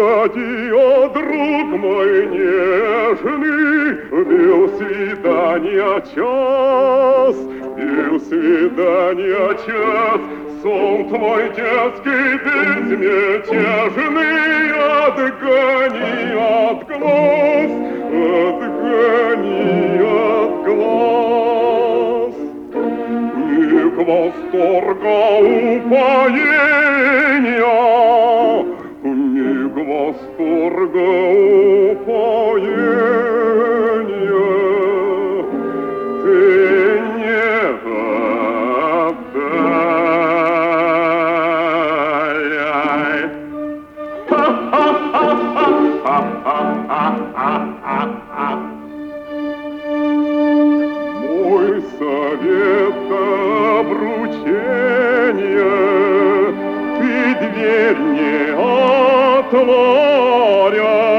Ради, о, друг мой нежный, Бил свидания час, Бил свидания час, Сон твой детский безмятежный Отгони от глаз, отгони от глаз. Миг восторга упоения, восторга упоения, Ты не отдаляй. Мой совет обручения Ты дверь не gloria.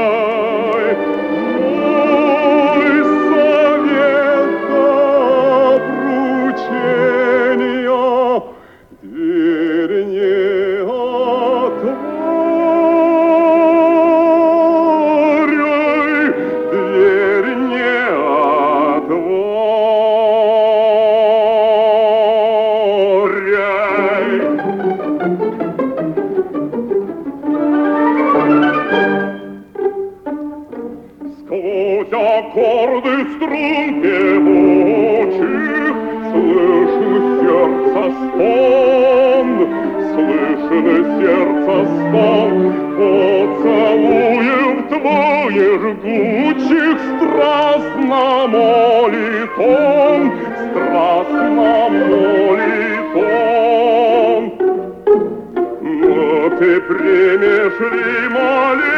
Струн певучих Слышу сердце стон, слышно сердце стон Поцелуев твоих жгучих страстно молит он, Страстно. Но ты примешь ли моление?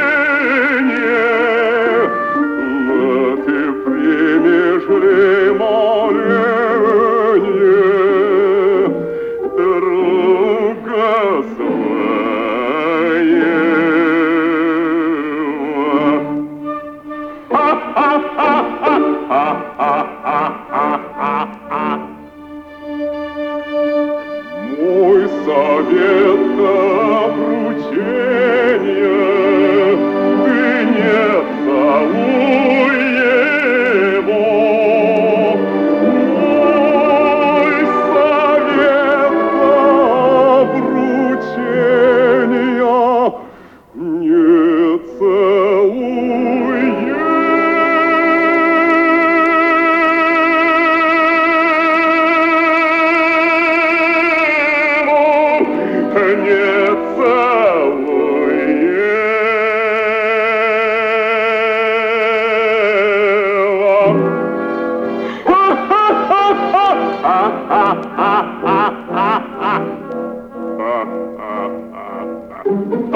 Обручения Не целуй его, не целуй его.